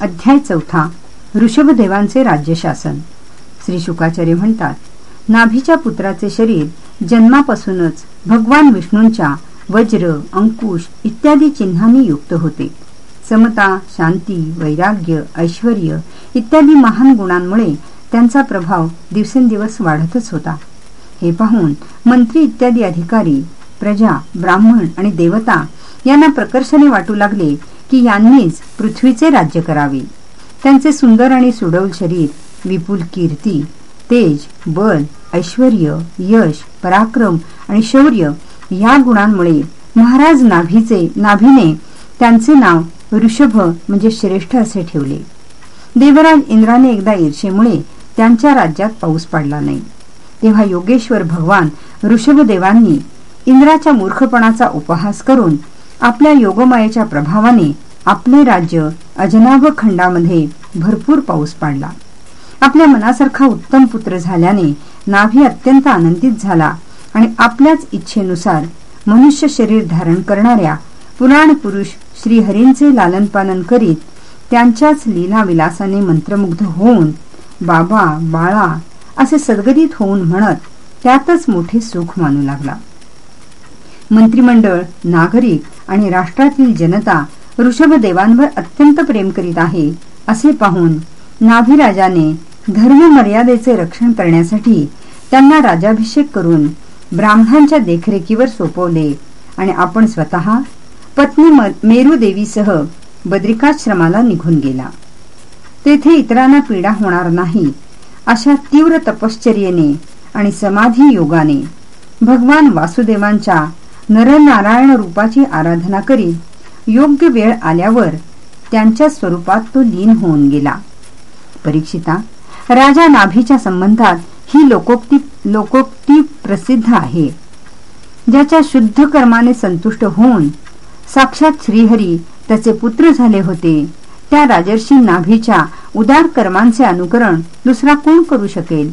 अध्याय चौथा ऋषभदेवांचे राज्यशासन. श्री शुकाचार्य म्हणतात नाभीच्या पुत्राचे शरीर जन्मापासूनच भगवान विष्णूंच्या वज्र अंकुश इत्यादी चिन्हांनी युक्त होते. समता शांती वैराग्य ऐश्वर इत्यादी महान गुणांमुळे त्यांचा प्रभाव दिवसेंदिवस वाढतच होता. हे पाहून मंत्री इत्यादी अधिकारी प्रजा ब्राह्मण आणि देवता यांना प्रकर्षाने वाटू लागले की यांनीच पृथ्वीचे राज्य करावे. त्यांचे सुंदर आणि सुडौल शरीर विपुल कीर्ती तेज बल ऐश्वर यश पराक्रम आणि शौर्य या गुणांमुळे महाराज नाभीचे नाभीने त्यांचे नाव ऋषभ म्हणजे श्रेष्ठ असे ठेवले. देवराज इंद्राने एकदा ईर्षेमुळे त्यांच्या राज्यात पाऊस पडला नाही. तेव्हा योगेश्वर भगवान ऋषभदेवांनी इंद्राच्या मूर्खपणाचा उपहास करून आपल्या योगमायेच्या प्रभावाने आपले राज्य अजनाभ खंडामध्ये भरपूर पाऊस पाडला. आपल्या मनासारखा उत्तम पुत्र झाल्याने नाभी अत्यंत आनंदित झाला आणि आपल्याच इच्छेनुसार मनुष्य शरीर धारण करणाऱ्या पुराण पुरुष श्रीहरींचे लालनपालन करीत त्यांच्याच लीला विलासाने मंत्रमुग्ध होऊन बाबा बाळा असे सद्गदित होऊन म्हणत त्यातच मोठे सुख मानू लागला. मंत्रिमंडळ नागरिक आणि राष्ट्रातील जनता ऋषभदेवांवर अत्यंत प्रेम करीत आहे असे पाहून नाभिराजाने धर्म मर्यादेचे रक्षण करण्यासाठी त्यांना राजाभिषेक करून ब्राह्मणांच्या देखरेखीवर सोपवले आणि आपण स्वतः पत्नी मेरुदेवीसह बद्रिकाश्रमाला निघून गेला. तेथे इतरांना पीडा होणार नाही अशा तीव्र तपश्चर्येने आणि समाधी योगाने भगवान वासुदेवांच्या नरनारायण रूपाची आराधना करीत योग्य वेळ आल्यावर त्यांच्या स्वरूपात तो लीन होऊन गेला. परीक्षिता राजा नाभीच्या संबंधात ही लोकोक्ती लोकोक्ती प्रसिद्ध आहे. ज्याच्या शुद्ध कर्माने संतुष्ट होऊन साक्षात श्रीहरी त्याचे पुत्र झाले होते त्या राजर्षी नाभीच्या उदार कर्मांचे अनुकरण दुसरा कोण करू शकेल?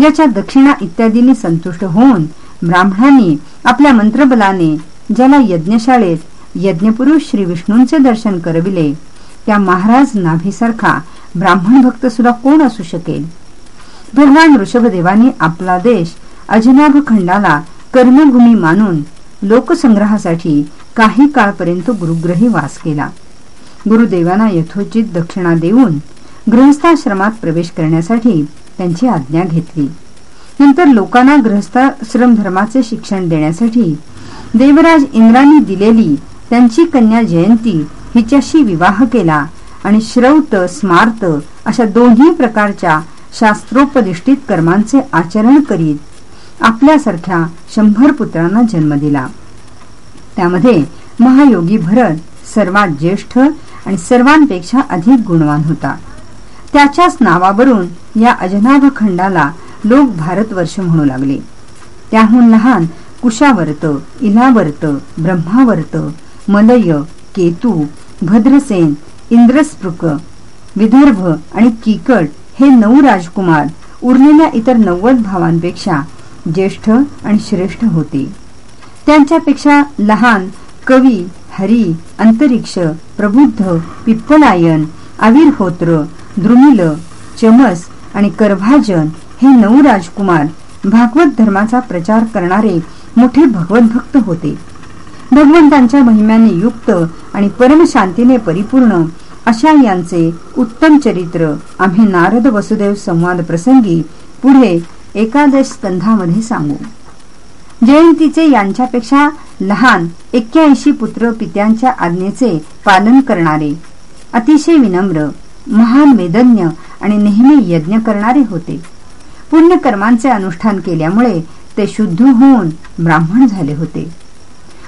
याच्या दक्षिणा इत्यादींनी संतुष्ट होऊन ब्राह्मणांनी आपल्या मंत्रबलाने ज्याला यज्ञशाळेत यज्ञपुरुष श्री विष्णूंचे दर्शन करविले त्या महाराज नाभीसारखा ब्राह्मण भक्त सुद्धा कोण असू शकेल? भगवान ऋषभदेवानी आपला देश अजनाभ खंडाला कर्मभूमी मानून लोकसंग्रहासाठी काही काळपर्यंत गुरुग्रही वास केला. गुरुदेवांना यथोचित दक्षिणा देऊन गृहस्थाश्रमात प्रवेश करण्यासाठी त्यांची आज्ञा घेतली. नंतर लोकांना ग्रहस्थाश्रम धर्माचे शिक्षण देण्यासाठी देवराज इंद्रांनी दिलेली त्यांची कन्या जयंती हिच्याशी विवाह केला आणि श्रौत स्मार्त अशा दोन्ही प्रकारच्या शास्त्रोपदिष्टित कर्मांचे आचरण करीत आपल्यासारख्या शंभर पुत्रांना जन्म दिला. त्यामध्ये महायोगी भरत सर्वात ज्येष्ठ आणि सर्वांपेक्षा अधिक गुणवान होता. त्याच्याच नावावरून या अजनाभ खंडाला लोक भारतवर्ष म्हणू लागले. त्याहून लहान कुशावर्त इलावर्त ब्रह्मावर्त मलय केतू भद्रसेन इंद्रस्पृक विदर्भ आणि किकट हे नऊ राजकुमार उरलेल्या इतर नव्वद भावांपेक्षा ज्येष्ठ आणि श्रेष्ठ होते. त्यांच्यापेक्षा लहान कवी हरी अंतरिक्ष प्रबुद्ध पिप्पलायन आविर्होत्र द्रुमिल चमस आणि करभाजन हे नऊ राजकुमार भागवत धर्माचा प्रचार करणारे मोठे भगवत भक्त होते. भगवंतांच्या महिम्याने युक्त आणि परमशांतीने परिपूर्ण अशा यांचे उत्तम चरित्र आम्ही नारद वसुदेव संवाद प्रसंगी पुढे एकादश स्कंधामध्ये सांगू. जयंतीचे यांच्यापेक्षा लहान एक्क्याऐंशी पुत्र पित्यांच्या आज्ञेचे पालन करणारे अतिशय विनम्र महान वेदज्ञ आणि नेहमी यज्ञ करणारे होते. पुण्यकर्मांचे अनुष्ठान केल्यामुळे ते शुद्ध होऊन ब्राह्मण झाले होते.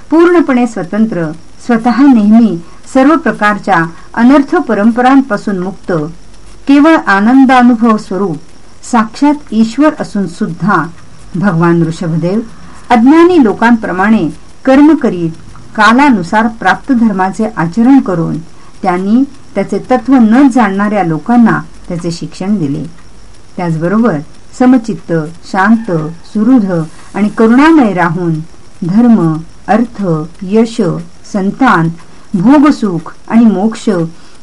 पूर्णपणे स्वतंत्र स्वतः नेहमी सर्व प्रकारच्या अनर्थ परंपरांपासून मुक्त केवळ आनंदानुभव स्वरूप साक्षात ईश्वर असून सुद्धा भगवान ऋषभदेव अज्ञानी लोकांप्रमाणे कर्म करीत कालानुसार प्राप्त धर्माचे आचरण करून त्यांनी त्याचे तत्व न जाणणाऱ्या लोकांना त्याचे शिक्षण दिले. त्याचबरोबर समचित्त शांत सुहृद आणि करुणामय राहून धर्म अर्थ यश संतान भोगसुख आणि मोक्ष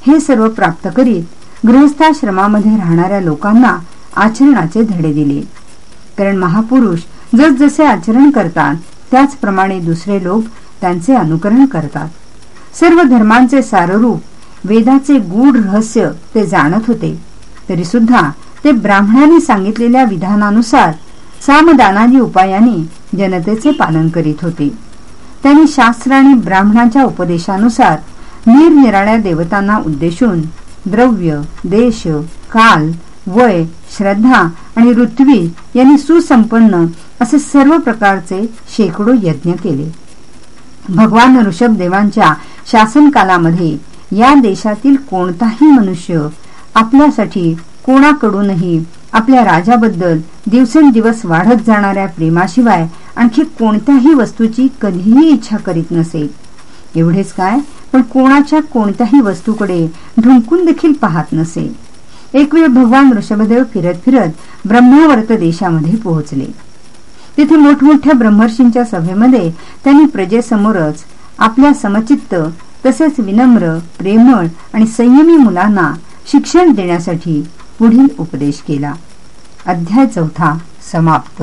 हे सर्व प्राप्त करीत गृहस्थाश्रमामध्ये राहणाऱ्या लोकांना आचरणाचे धडे दिले. कारण महापुरुष जसजसे आचरण करतात त्याचप्रमाणे दुसरे लोक त्यांचे अनुकरण करतात. सर्व धर्मांचे साररूप वेदाचे गूढ रहस्य ते जाणत होते. तरी सुद्धा ते ब्राह्मणांनी सांगितलेल्या विधानानुसार सामदानादी उपायाने जनतेचे पालन करीत होते. त्यांनी शास्त्र आणि ब्राह्मणाच्या उपदेशानुसार निरनिराळ्या देवतांना उद्देशून द्रव्य देश काल वय श्रद्धा आणि ऋत्वी यांनी सुसंपन्न असे सर्व प्रकारचे शेकडो यज्ञ केले. भगवान ऋषभ देवांच्या शासनकालामध्ये या देशातील कोणताही मनुष्य आपल्यासाठी कोणाकडूनही आपल्या राजाबद्दल दिवसेंदिवस वाढत जाणाऱ्या प्रेमाशिवाय आणखी कोणत्याही वस्तूची कधीही इच्छा करीत नसे. एवढेच काय पण कोणाच्या कोणत्याही वस्तूकडे ढुंकून देखील पाहत नसे. एक वेळ भगवान ऋषभदेव फिरत फिरत ब्रह्मावर्त देशामध्ये पोहोचले. तिथे मोठमोठ्या ब्रह्मर्षींच्या सभेमध्ये त्यांनी प्रजेसमोरच आपल्या समचित्त तसेच विनम्र प्रेमळ आणि संयमी मुलांना शिक्षण देण्यासाठी पुढील उपदेश केला. अध्याय चौथा समाप्त.